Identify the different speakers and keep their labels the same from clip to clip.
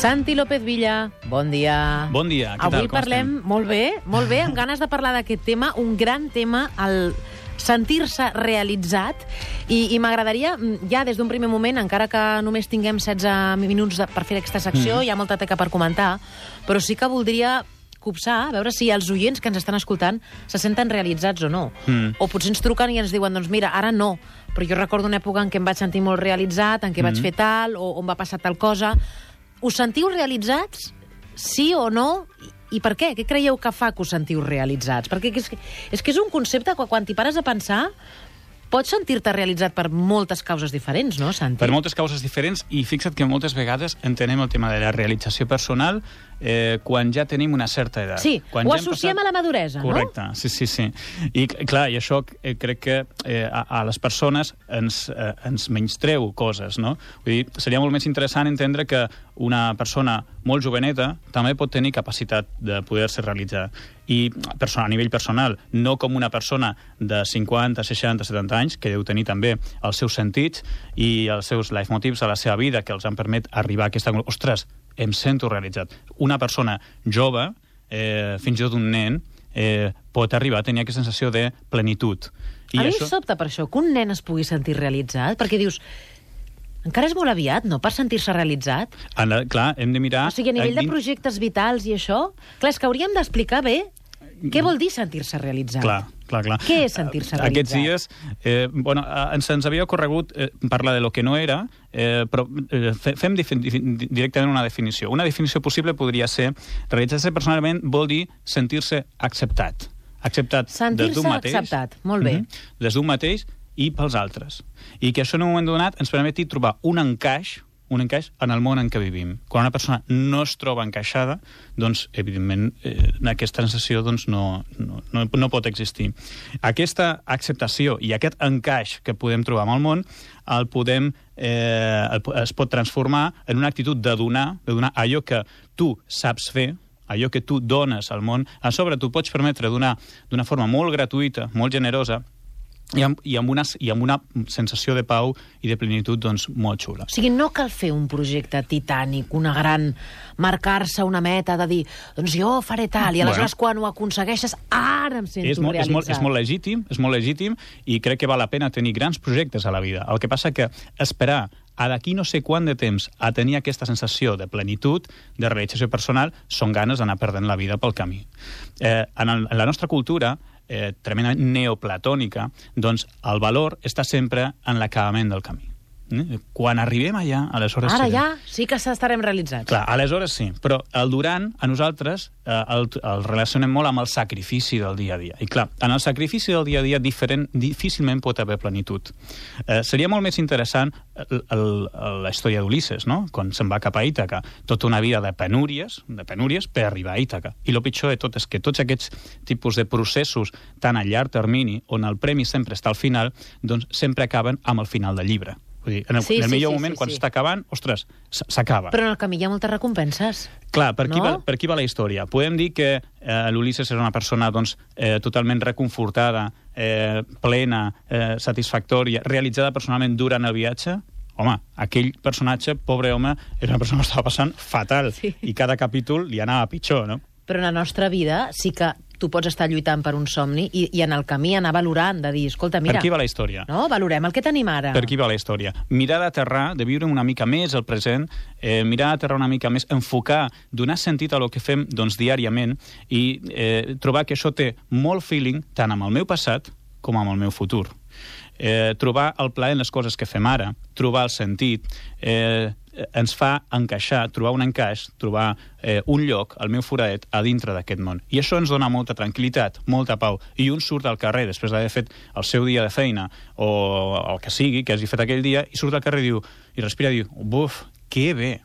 Speaker 1: Santi López Villa, bon dia.
Speaker 2: Bon dia, què
Speaker 1: Avui
Speaker 2: tal,
Speaker 1: parlem,
Speaker 2: estem?
Speaker 1: molt bé, molt bé, amb ganes de parlar d'aquest tema, un gran tema, el sentir-se realitzat, i, i m'agradaria, mm, ja des d'un primer moment, encara que només tinguem 16 minuts de, per fer aquesta secció,
Speaker 2: Mm.
Speaker 1: hi ha molta teca per comentar, però sí que voldria copsar, a veure si els oients que ens estan escoltant se senten realitzats o no.
Speaker 2: Mm.
Speaker 1: O potser ens truquen i ens diuen, doncs mira, ara no, però jo recordo una època en què em vaig sentir molt realitzat, en què vaig
Speaker 2: Mm.
Speaker 1: fer tal, o on va passar tal cosa. Us sentiu realitzats? Sí o no? I, per què? Què creieu que fa que us sentiu realitzats? Perquè és que és, que és un concepte que quan t'hi pares a pensar pots sentir-te realitzat per moltes causes diferents, no, Santi?
Speaker 2: Per moltes causes diferents, i fixa't que moltes vegades entenem el tema de la realització personal eh, quan ja tenim una certa edat.
Speaker 1: Sí,
Speaker 2: quan
Speaker 1: ho
Speaker 2: ja
Speaker 1: associem a la maduresa, no?
Speaker 2: Correcte, sí, sí, sí. I, clar, i això eh, crec que eh, a, a les persones ens, eh, ens menystreu coses, no? Vull dir, seria molt més interessant entendre que una persona molt joveneta també pot tenir capacitat de poder-se realitzar. I persona, a nivell personal, no com una persona de 50, 60, 70 anys, que deu tenir també els seus sentits i els seus leitmotivs a la seva vida que els han permet arribar a aquesta... Ostres, em sento realitzat. Una persona jove, eh, fins i tot un nen, eh, pot arribar a tenir aquesta sensació de plenitud.
Speaker 1: I a mi això... sobta per això, que un nen es pugui sentir realitzat, perquè dius, encara és molt aviat, no?, per sentir-se realitzat.
Speaker 2: En la, clar, hem de mirar...
Speaker 1: O sigui, a nivell de projectes vitals i això, clar, és que hauríem d'explicar bé què vol dir sentir-se realitzat.
Speaker 2: Clar, clar, clar.
Speaker 1: Què és sentir-se
Speaker 2: Aquests
Speaker 1: realitzat?
Speaker 2: dies, eh, bueno, eh, ens, ens havia corregut eh, parlar de lo que no era, eh, però eh, fe- fem directament una definició. Una definició possible podria ser realitzar-se personalment vol dir sentir-se acceptat. Acceptat
Speaker 1: Sentir-se
Speaker 2: des d'un mateix.
Speaker 1: acceptat, molt bé.
Speaker 2: Mhm, des d'un mateix i pels altres. I que això en un moment donat ens permeti trobar un encaix un encaix en el món en què vivim. Quan una persona no es troba encaixada, doncs, evidentment, eh, aquesta sensació doncs, no, no, no, no pot existir. Aquesta acceptació i aquest encaix que podem trobar amb el món el podem, eh, es pot transformar en una actitud de donar, de donar allò que tu saps fer, allò que tu dones al món, a sobre tu pots permetre donar d'una forma molt gratuïta, molt generosa, i amb, i, amb una, i amb una sensació de pau i de plenitud doncs, molt xula.
Speaker 1: O sigui, no cal fer un projecte titànic, una gran... marcar-se una meta de dir, doncs jo faré tal, i aleshores
Speaker 2: Bueno.
Speaker 1: quan ho aconsegueixes, ara em sento
Speaker 2: és molt, és,
Speaker 1: realitzat.
Speaker 2: molt, és molt legítim, és molt legítim i crec que val la pena tenir grans projectes a la vida. El que passa que esperar a d'aquí no sé quant de temps a tenir aquesta sensació de plenitud, de realització personal, són ganes d'anar perdent la vida pel camí. Eh, en, el, en la nostra cultura, eh, tremendament neoplatònica, doncs el valor està sempre en l'acabament del camí. Eh? Quan arribem allà, aleshores...
Speaker 1: Ara
Speaker 2: serem-
Speaker 1: ja sí que estarem realitzats.
Speaker 2: Clar, aleshores sí, però el durant, a nosaltres, eh, el, el relacionem molt amb el sacrifici del dia a dia. I clar, en el sacrifici del dia a dia diferent, difícilment pot haver plenitud. Eh, seria molt més interessant el, el, el, la història d'Ulisses, no? quan se'n va cap a Ítaca. Tota una vida de penúries, de penúries per arribar a Ítaca. I el pitjor de tot és que tots aquests tipus de processos tan a llarg termini, on el premi sempre està al final, doncs sempre acaben amb el final del llibre. Vull dir, en el,
Speaker 1: Sí,
Speaker 2: en el
Speaker 1: sí,
Speaker 2: millor
Speaker 1: sí,
Speaker 2: moment,
Speaker 1: sí,
Speaker 2: quan
Speaker 1: sí.
Speaker 2: s'està acabant, ostres, s'acaba.
Speaker 1: Però en el camí hi ha moltes recompenses.
Speaker 2: Clar, per aquí,
Speaker 1: No?
Speaker 2: va, per aquí va la història. Podem dir que eh, l'Ulisses era una persona doncs, eh, totalment reconfortada, eh, plena, eh, satisfactòria, realitzada personalment durant el viatge? Home, aquell personatge, pobre home, era una persona que estava passant fatal
Speaker 1: Sí.
Speaker 2: i cada capítol li anava pitjor, no?
Speaker 1: Però en la nostra vida sí que tu pots estar lluitant per un somni i, i en el camí anar valorant, de dir, escolta, mira...
Speaker 2: Per aquí va la història.
Speaker 1: No? Valorem el que tenim ara.
Speaker 2: Per aquí va la història. Mirar d'aterrar, de viure una mica més el present, eh, mirar d'aterrar una mica més, enfocar, donar sentit a lo que fem doncs, diàriament i eh, trobar que això té molt feeling tant amb el meu passat com amb el meu futur. Eh, trobar el plaer en les coses que fem ara, trobar el sentit, eh, ens fa encaixar, trobar un encaix, trobar eh, un lloc, el meu foradet, a dintre d'aquest món. I això ens dona molta tranquil·litat, molta pau. I un surt al carrer, després d'haver fet el seu dia de feina, o el que sigui, que hagi fet aquell dia, i surt al carrer i diu, i respira i diu, buf, que bé.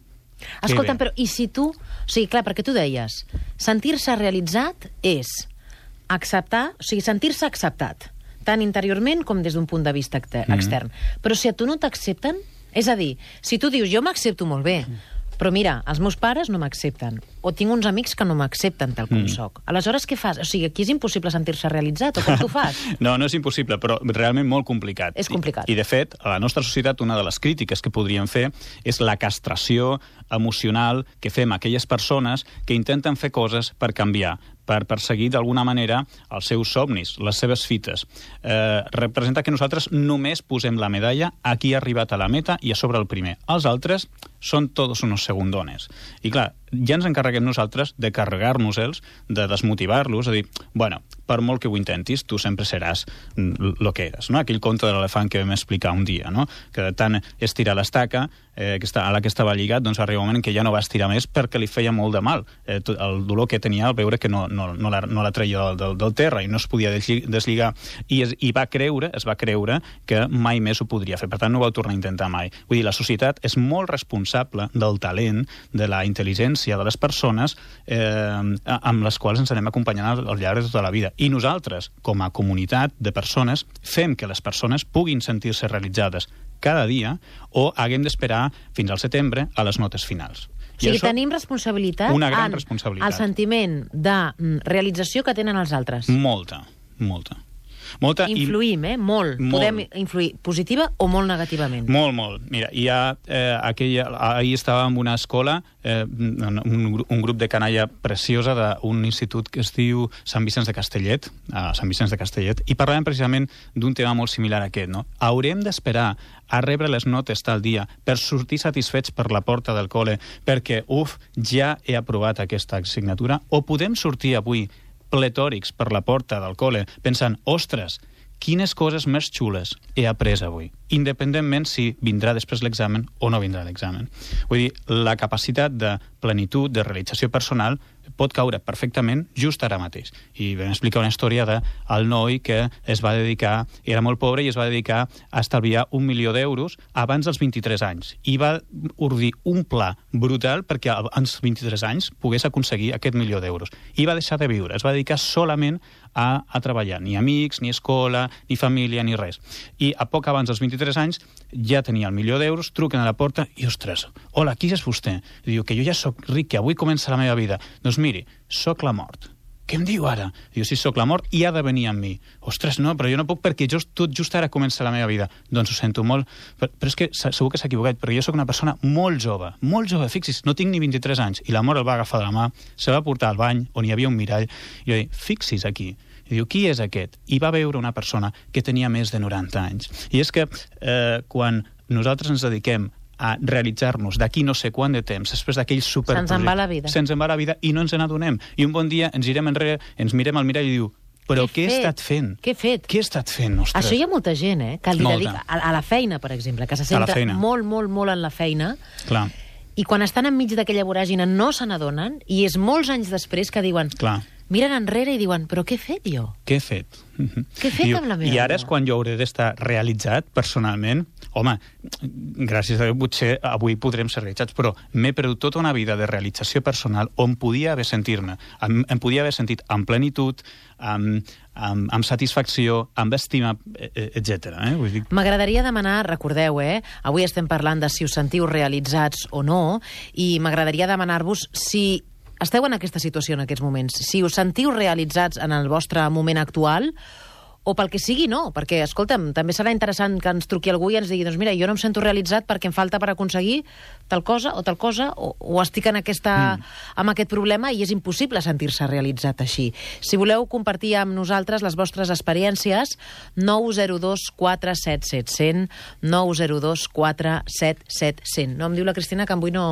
Speaker 1: Escolta'm,
Speaker 2: bé."
Speaker 1: però i si tu... O sigui, clar, perquè tu deies, sentir-se realitzat és acceptar, o sigui, sentir-se acceptat, tant interiorment com des d'un punt de vista
Speaker 2: Mhm.
Speaker 1: extern. Però si a tu no t'accepten, és a dir, si tu dius, jo m'accepto molt bé, però mira, els meus pares no m'accepten, o tinc uns amics que no m'accepten tal com
Speaker 2: Mm.
Speaker 1: sóc. Aleshores, què fas? O sigui, aquí és impossible sentir-se realitzat, o com tu fas?
Speaker 2: No, no és impossible, però realment molt complicat.
Speaker 1: És complicat.
Speaker 2: I, I, de fet, a la nostra societat, una de les crítiques que podríem fer és la castració emocional que fem a aquelles persones que intenten fer coses per canviar, per perseguir d'alguna manera els seus somnis, les seves fites. Eh, representa que nosaltres només posem la medalla a qui ha arribat a la meta i a sobre el primer. Els altres són tots unos segundones. I clar, ja ens encarreguem nosaltres de carregar-nos-els, de desmotivar-los, de dir, bueno, per molt que ho intentis, tu sempre seràs el que eres. No? Aquell conte de l'elefant que vam explicar un dia, no? que de tant estirar l'estaca eh, que està, a la que estava lligat, doncs arriba un moment en ja no va estirar més perquè li feia molt de mal. Eh, tot el dolor que tenia al veure que no, no, no, la, no la treia del, del, del terra i no es podia deslli- deslligar. I, es, I va creure, es va creure que mai més ho podria fer. Per tant, no ho va tornar a intentar mai. Vull dir, la societat és molt responsable del talent, de la intel·ligència de les persones eh, amb les quals ens anem acompanyant al, al llarg de tota la vida. I nosaltres, com a comunitat de persones, fem que les persones puguin sentir-se realitzades cada dia o haguem d'esperar fins al setembre a les notes finals.
Speaker 1: O sigui, tenim responsabilitat
Speaker 2: Una gran
Speaker 1: en
Speaker 2: responsabilitat.
Speaker 1: el sentiment de mm, realització que tenen els altres.
Speaker 2: Molta, molta. Molta i-
Speaker 1: Influïm, eh? Molt.
Speaker 2: Molt.
Speaker 1: Podem influir positiva o molt negativament.
Speaker 2: Molt, molt. Mira, hi ha eh, aquella... Ahir estava en una escola, eh, un, un grup de canalla preciosa d'un institut que es diu Sant Vicenç de Castellet, a Sant Vicenç de Castellet, i parlàvem precisament d'un tema molt similar a aquest, no? Haurem d'esperar a rebre les notes tal dia per sortir satisfets per la porta del col·le perquè, uf, ja he aprovat aquesta assignatura, o podem sortir avui pletòrics per la porta del col·le pensant, ostres, quines coses més xules he après avui, independentment si vindrà després l'examen o no vindrà l'examen. Vull dir, la capacitat de plenitud, de realització personal, pot caure perfectament just ara mateix. I vam explicar una història de el noi que es va dedicar, era molt pobre i es va dedicar a estalviar un milió d'euros abans dels 23 anys. I va ordir un pla brutal perquè als 23 anys pogués aconseguir aquest milió d'euros. I va deixar de viure, es va dedicar solament a, a treballar. Ni amics, ni escola, ni família, ni res. I a poc abans dels 23 anys ja tenia el milió d'euros, truquen a la porta i, ostres, hola, qui és vostè? I diu que jo ja sóc ric, que avui comença la meva vida. Doncs miri, sóc la mort. Què em diu ara? Diu, si sóc la mort i ha de venir amb mi. Ostres, no, però jo no puc perquè jo tot just ara comença la meva vida. Doncs ho sento molt, però, però és que se- segur que s'ha equivocat, perquè jo sóc una persona molt jove, molt jove, fixis, no tinc ni 23 anys, i la mort el va agafar de la mà, se va portar al bany, on hi havia un mirall, i jo dic, fixis aquí, i diu, qui és aquest? I va veure una persona que tenia més de 90 anys. I és que eh, quan nosaltres ens dediquem a realitzar-nos d'aquí no sé quant de temps, després d'aquell super...
Speaker 1: Se'ns en va la vida.
Speaker 2: Se'ns en va la vida i no ens n'adonem. I un bon dia ens girem enrere, ens mirem al mirall i diu però què, he
Speaker 1: fet?
Speaker 2: estat fent?
Speaker 1: Què he fet?
Speaker 2: Què he estat fent, ostres?
Speaker 1: Això hi ha molta gent, eh? Que li
Speaker 2: Molta.
Speaker 1: dedica a, a la feina, per exemple, que se centra molt, molt, molt en la feina,
Speaker 2: Clar,
Speaker 1: i quan estan enmig d'aquella voràgina no se n'adonen, i és molts anys després que diuen...
Speaker 2: clar.
Speaker 1: Miren enrere i diuen, però què he fet jo?
Speaker 2: Què he fet?
Speaker 1: Què he fet
Speaker 2: Diu,
Speaker 1: amb la meva
Speaker 2: I ara és quan jo hauré d'estar realitzat personalment. Home, gràcies a Déu potser avui podrem ser realitzats, però m'he perdut tota una vida de realització personal on podia haver sentir-ne, em, em podia haver sentit amb plenitud, amb, amb, amb satisfacció, amb estima, etc. Eh? Vull dir,
Speaker 1: M'agradaria demanar, recordeu, eh? Avui estem parlant de si us sentiu realitzats o no, i m'agradaria demanar-vos si esteu en aquesta situació en aquests moments, si us sentiu realitzats en el vostre moment actual o pel que sigui, no, perquè, escolta'm, també serà interessant que ens truqui algú i ens digui, doncs mira, jo no em sento realitzat perquè em falta per aconseguir tal cosa o tal cosa, o, o estic en aquesta, mm. amb aquest problema i és impossible sentir-se realitzat així. Si voleu compartir amb nosaltres les vostres experiències, 902 477 100, 902 477 100. No, em diu la Cristina que avui no...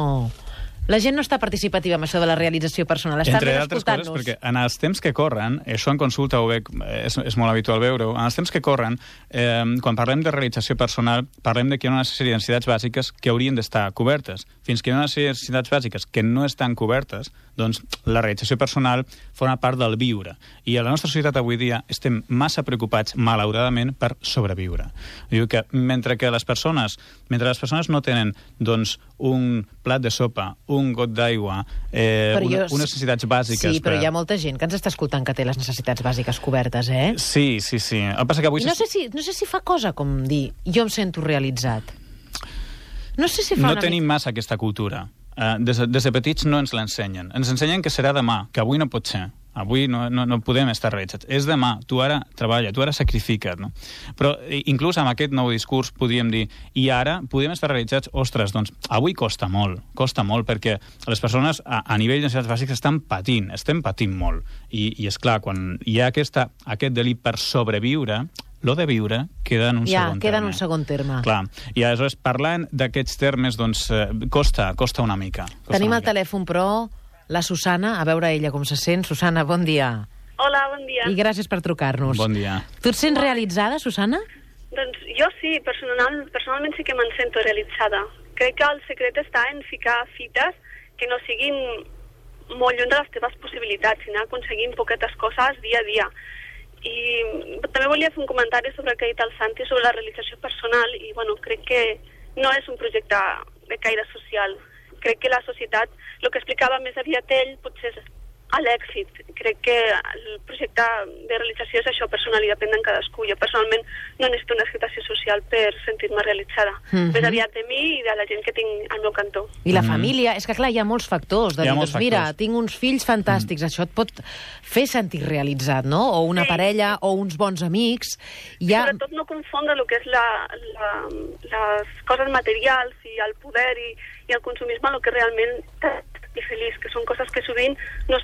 Speaker 1: La gent no està participativa amb això de la realització personal. Està
Speaker 2: Entre
Speaker 1: més
Speaker 2: altres coses, perquè en els temps que corren, això en consulta ho veig, és, és molt habitual veure-ho, en els temps que corren, eh, quan parlem de realització personal, parlem de que hi ha una sèrie de necessitats bàsiques que haurien d'estar cobertes. Fins que hi ha una sèrie de necessitats bàsiques que no estan cobertes, doncs la realització personal forma part del viure. I a la nostra societat avui dia estem massa preocupats, malauradament, per sobreviure. Diu que mentre que les persones, mentre les persones no tenen doncs, un plat de sopa, un got d'aigua, eh,
Speaker 1: Però
Speaker 2: una,
Speaker 1: jo-
Speaker 2: unes necessitats bàsiques...
Speaker 1: Sí, però
Speaker 2: per-
Speaker 1: hi ha molta gent que ens està escoltant que té les necessitats bàsiques cobertes, eh?
Speaker 2: Sí, sí, sí. El passa que avui...
Speaker 1: I no sé, si, no sé si fa cosa com dir jo em sento realitzat. No sé si fa
Speaker 2: no tenim
Speaker 1: mica...
Speaker 2: massa aquesta cultura. eh, des, de- des de petits no ens l'ensenyen. Ens ensenyen que serà demà, que avui no pot ser. Avui no, no, no podem estar realitzats. És demà, tu ara treballa, tu ara sacrifica't, no? Però inclús amb aquest nou discurs podríem dir i ara podem estar realitzats, ostres, doncs avui costa molt, costa molt perquè les persones a, a nivell de necessitats bàsiques estan patint, estem patint molt. I, i és clar, quan hi ha aquesta, aquest delit per sobreviure, lo de viure queda en un
Speaker 1: Ja,
Speaker 2: segon
Speaker 1: queda en
Speaker 2: terme.
Speaker 1: un segon terme.
Speaker 2: Clar, i aleshores parlant d'aquests termes, doncs, eh, costa, costa una mica. Costa
Speaker 1: Tenim
Speaker 2: una mica.
Speaker 1: telèfon, però, la Susana, a veure ella com se sent. Susana, bon dia.
Speaker 3: Hola, bon dia.
Speaker 1: I gràcies per trucar-nos.
Speaker 2: Bon dia.
Speaker 1: Tu et sents realitzada, Susana?
Speaker 3: Doncs jo sí, personal, personalment sí que me'n sento realitzada. Crec que el secret està en ficar fites que no siguin molt lluny de les teves possibilitats, sinó aconseguint poquetes coses dia a dia. I també volia fer un comentari sobre el que ha dit el Santi sobre la realització personal i bueno, crec que no és un projecte de caire social. Crec que la societat, el que explicava més aviat ell, potser a l'èxit. Crec que el projecte de realització és això, personal i depèn de cadascú. Jo personalment no necessito una acceptació social per sentir-me realitzada.
Speaker 1: Mhm.
Speaker 3: Més aviat de mi i de la gent que tinc al meu cantó.
Speaker 1: I la família, és que clar, hi ha molts factors. De
Speaker 2: Hi ha
Speaker 1: dir,
Speaker 2: molts
Speaker 1: doncs, mira,
Speaker 2: factors.
Speaker 1: tinc uns fills fantàstics, això et pot fer sentir realitzat, no? O una
Speaker 3: Sí.
Speaker 1: parella, o uns bons amics. Hi ha...
Speaker 3: Sobretot no confondre el que és la, la, les coses materials i el poder i, i el consumisme el que realment t'ha feliç, que són coses que sovint no es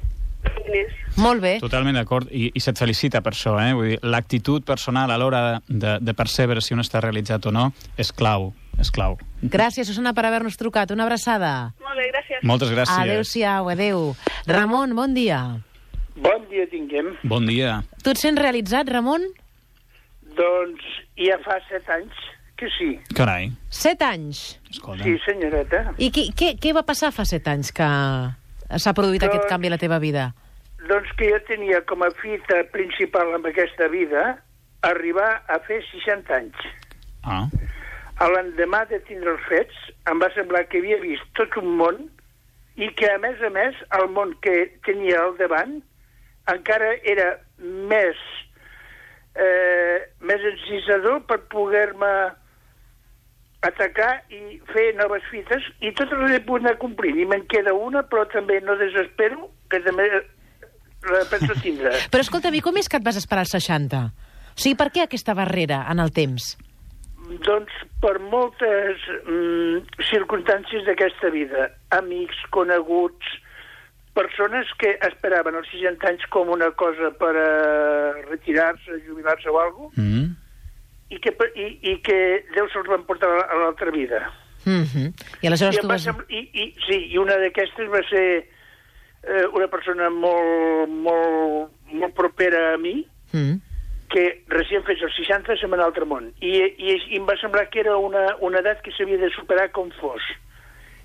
Speaker 3: diners.
Speaker 1: Molt bé.
Speaker 2: Totalment d'acord, I, i se't felicita per això, eh? Vull dir, l'actitud personal a l'hora de, de, de percebre si un està realitzat o no és clau, és clau.
Speaker 1: Gràcies, Susana, per haver-nos trucat. Una abraçada.
Speaker 3: Molt bé, gràcies.
Speaker 2: Moltes gràcies.
Speaker 1: Adéu-siau, adéu. Ramon, bon dia.
Speaker 4: Bon dia tinguem.
Speaker 2: Bon dia.
Speaker 1: Tu et sents realitzat, Ramon?
Speaker 4: Doncs ja fa set anys que sí.
Speaker 2: Carai,
Speaker 1: Set anys.
Speaker 2: escolta.
Speaker 4: Sí, senyoreta.
Speaker 1: I qui, què, què va passar fa set anys que s'ha produït
Speaker 4: Doncs-
Speaker 1: aquest canvi a la teva vida?
Speaker 4: Doncs que jo tenia com a fita principal en aquesta vida arribar a fer 60 anys.
Speaker 2: Ah,
Speaker 4: l'endemà de tindre els fets, em va semblar que havia vist tot un món i que, a més a més, el món que tenia al davant encara era més, eh, més encisador per poder-me atacar i fer noves fites i totes les he pogut anar complint i me'n queda una però també no desespero que també penso tindre
Speaker 1: Però escolta'm, i com és que et vas esperar als 60? O sigui, per què aquesta barrera en el temps?
Speaker 4: Doncs per moltes mm, circumstàncies d'aquesta vida, amics, coneguts, persones que esperaven els 60 anys com una cosa per a retirar-se, jubilar-se o alguna cosa,
Speaker 2: mm.
Speaker 4: i que, i, i que Déu se'ls van portar a l'altra vida.
Speaker 1: Mm -hmm. I aleshores
Speaker 4: I,
Speaker 1: tu vas...
Speaker 4: i, i, sí, i una d'aquestes va ser eh, una persona molt, molt, molt propera a mi,
Speaker 1: Mm.
Speaker 4: que recient fets els 60 se'n va anar a l'altre món. I, i, I em va semblar que era una, una edat que s'havia de superar com fos.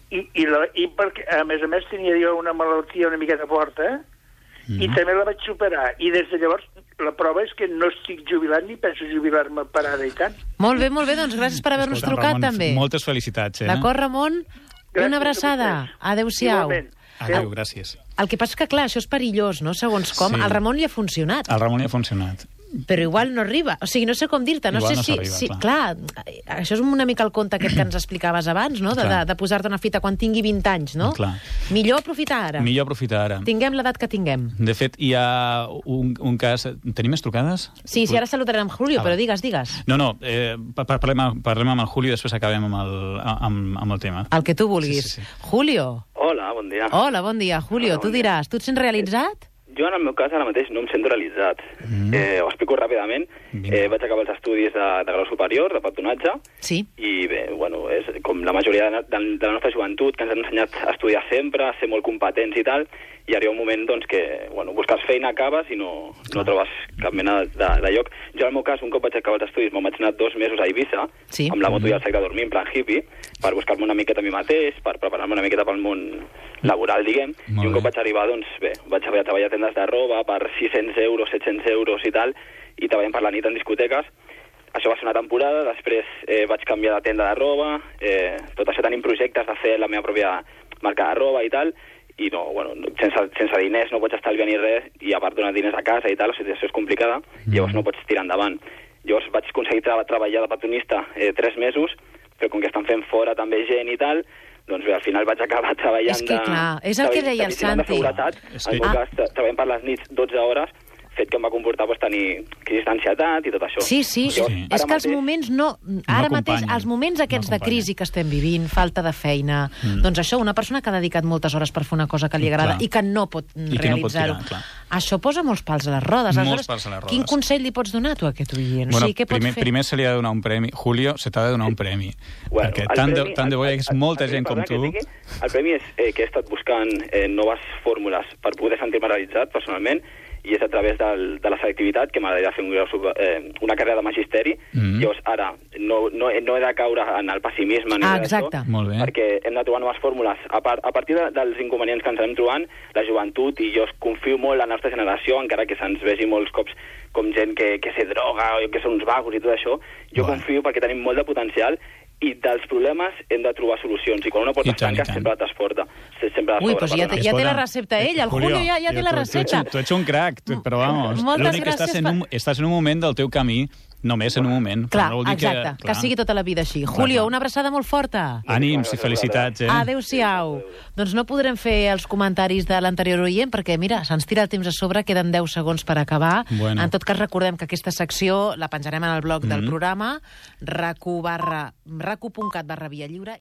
Speaker 4: I, i, la, I perquè, a més a més, tenia jo una malaltia una miqueta forta, mm. i també la vaig superar. I des de llavors, la prova és que no estic jubilat ni penso jubilar-me parada i tant.
Speaker 1: Molt bé, molt bé, doncs gràcies per haver-nos trucat,
Speaker 2: Ramon,
Speaker 1: també.
Speaker 2: Moltes felicitats, eh?
Speaker 1: D'acord, Ramon?
Speaker 4: Gràcies
Speaker 1: Una abraçada. Adéu-siau.
Speaker 2: Adéu, gràcies.
Speaker 1: El que passa és que, clar, això és perillós, no? Segons com.
Speaker 2: Sí.
Speaker 1: Al Ramon li ha funcionat,
Speaker 2: El Ramon li ha funcionat.
Speaker 1: però igual no arriba. O sigui, no sé com dir-te. No
Speaker 2: Igual
Speaker 1: sé
Speaker 2: no
Speaker 1: si, si...
Speaker 2: clar.
Speaker 1: Clar, això és una mica el conte aquest que ens explicaves abans, no? De, de, de posar-te una fita quan tingui 20 anys, no?
Speaker 2: Clar.
Speaker 1: Millor aprofitar ara.
Speaker 2: Millor aprofitar ara.
Speaker 1: Tinguem l'edat que tinguem.
Speaker 2: De fet, hi ha un, un cas... Tenim més trucades?
Speaker 1: Sí, sí, ara saludarem amb Julio,
Speaker 2: Ah,
Speaker 1: però digues, digues.
Speaker 2: No, no, eh, pa- pa- parlem, parlem amb el Julio i després acabem amb el, amb, amb el tema.
Speaker 1: El que tu vulguis.
Speaker 2: Sí, sí, sí.
Speaker 1: Julio.
Speaker 5: Bon dia.
Speaker 1: Hola, bon dia. Julio,
Speaker 5: Hola,
Speaker 1: tu
Speaker 5: bon dia.
Speaker 1: diràs, tu et sents realitzat?
Speaker 5: Jo, en el meu cas, ara mateix no em sento realitzat.
Speaker 2: Mm.
Speaker 5: Eh, ho explico ràpidament.
Speaker 2: Vinga.
Speaker 5: Eh, vaig acabar els estudis de, de grau superior, de patronatge,
Speaker 1: Sí.
Speaker 5: i bé, bueno, és com la majoria de, de, de la nostra joventut, que ens han ensenyat a estudiar sempre, a ser molt competents i tal, i arriba un moment doncs, que bueno, busques feina, acabes i no, no trobes cap mena de, de, de lloc. Jo, en el meu cas, un cop vaig acabar els estudis, me'n vaig anar dos mesos a Eivissa,
Speaker 1: Sí.
Speaker 5: amb la moto i el sac de dormir, en plan hippie, per buscar-me una miqueta a mi mateix, per preparar-me una miqueta pel món laboral, diguem,
Speaker 2: Molt
Speaker 5: i un
Speaker 2: bé.
Speaker 5: cop vaig arribar, doncs bé, vaig haver de treballar a tendes de roba per 600 euros, 700 euros i tal, i treballant per la nit en discoteques. Això va ser una temporada, després eh, vaig canviar de tenda de roba, eh, tot això tenim projectes de fer la meva pròpia marca de roba i tal, i no, bueno, no- sense, sense diners no pots estalviar ni res, i a part donar diners a casa i tal, la situació és complicada, llavors no pots tirar endavant. Llavors vaig aconseguir tra treballar de patronista eh, tres mesos, però com que estan fent fora també gent i tal, Doncs bé, al final vaig acabar treballant...
Speaker 1: És que,
Speaker 5: de-
Speaker 1: clar, és el que
Speaker 5: treballant-
Speaker 1: deia el
Speaker 5: vigilant de
Speaker 1: Santi.
Speaker 5: seguretat,
Speaker 2: És
Speaker 5: en
Speaker 2: que-
Speaker 5: tot
Speaker 1: Ah.
Speaker 5: cas, tre- treballant per les nits 12 hores, fet que em va comportar pues, tenir crisis d'ansietat i tot això.
Speaker 1: Sí, sí,
Speaker 2: Sí.
Speaker 1: és que els moments no... Ara mateix,
Speaker 2: acompanyen.
Speaker 1: els moments aquests
Speaker 2: No
Speaker 1: de crisi que estem vivint, falta de feina,
Speaker 2: Mm.
Speaker 1: doncs això, una persona que ha dedicat moltes hores per fer una cosa que li agrada
Speaker 2: Clar.
Speaker 1: i que no pot
Speaker 2: no pot
Speaker 1: realitzar-ho,
Speaker 2: clar.
Speaker 1: això posa molts pals a les rodes.
Speaker 2: Molts
Speaker 1: Aleshores,
Speaker 2: pals a les rodes.
Speaker 1: Quin consell li pots donar tu a aquest oient?
Speaker 2: Bueno,
Speaker 1: o sigui, què pot
Speaker 2: primer,
Speaker 1: fer?
Speaker 2: primer se li ha de donar un premi. Julio, se t'ha de donar un premi.
Speaker 5: Bueno,
Speaker 2: perquè tant de,
Speaker 5: premi-
Speaker 2: tant de bo hi hagués
Speaker 5: el-
Speaker 2: molta
Speaker 5: el
Speaker 2: gent com tu...
Speaker 5: digui, El premi és eh, que he estat buscant eh, noves fórmules per poder sentir-me realitzat personalment i és a través del, de la selectivitat que m'agradaria fer un grau, eh, una carrera de magisteri.
Speaker 2: Mhm.
Speaker 5: Llavors, ara, no, no, he- no he de caure en el pessimisme ni
Speaker 1: Ah, exacte.
Speaker 2: Molt bé.
Speaker 5: perquè hem de trobar noves fórmules. A, part, a partir de, dels inconvenients que ens anem trobant, la joventut, i jo confio molt en la nostra generació, encara que se'ns vegi molts cops com gent que, que sé droga o que són uns vagos i tot això, jo
Speaker 2: Bueno.
Speaker 5: confio perquè tenim molt de potencial i dels problemes hem de trobar solucions. I quan una porta estanca
Speaker 2: tant.
Speaker 5: sempre t'esporta. Se- Sempre
Speaker 1: Ui, doncs ja, ja té la recepta ell, el Julio ja, ja té la
Speaker 2: tu-
Speaker 1: recepta.
Speaker 2: Tu, tu ets un crac, tu, però vamos,
Speaker 1: Moltes
Speaker 2: l'únic que estàs en, un, estàs en un moment del teu camí, només en un moment.
Speaker 1: Clar,
Speaker 2: no vol dir
Speaker 1: exacte, que,
Speaker 2: clar.
Speaker 1: sigui tota la vida així.
Speaker 2: Clar,
Speaker 1: Julio,
Speaker 2: clar.
Speaker 1: una abraçada molt forta.
Speaker 2: Ànims i felicitats, eh?
Speaker 1: Adéu-siau. Doncs no podrem fer els comentaris de l'anterior oient perquè, mira, se'ns tira el temps a sobre, queden 10 segons per acabar.
Speaker 2: Bueno.
Speaker 1: En tot cas, recordem que aquesta secció la penjarem en el blog del
Speaker 2: Mhm.
Speaker 1: programa, racu barra, racu.cat barra via lliure.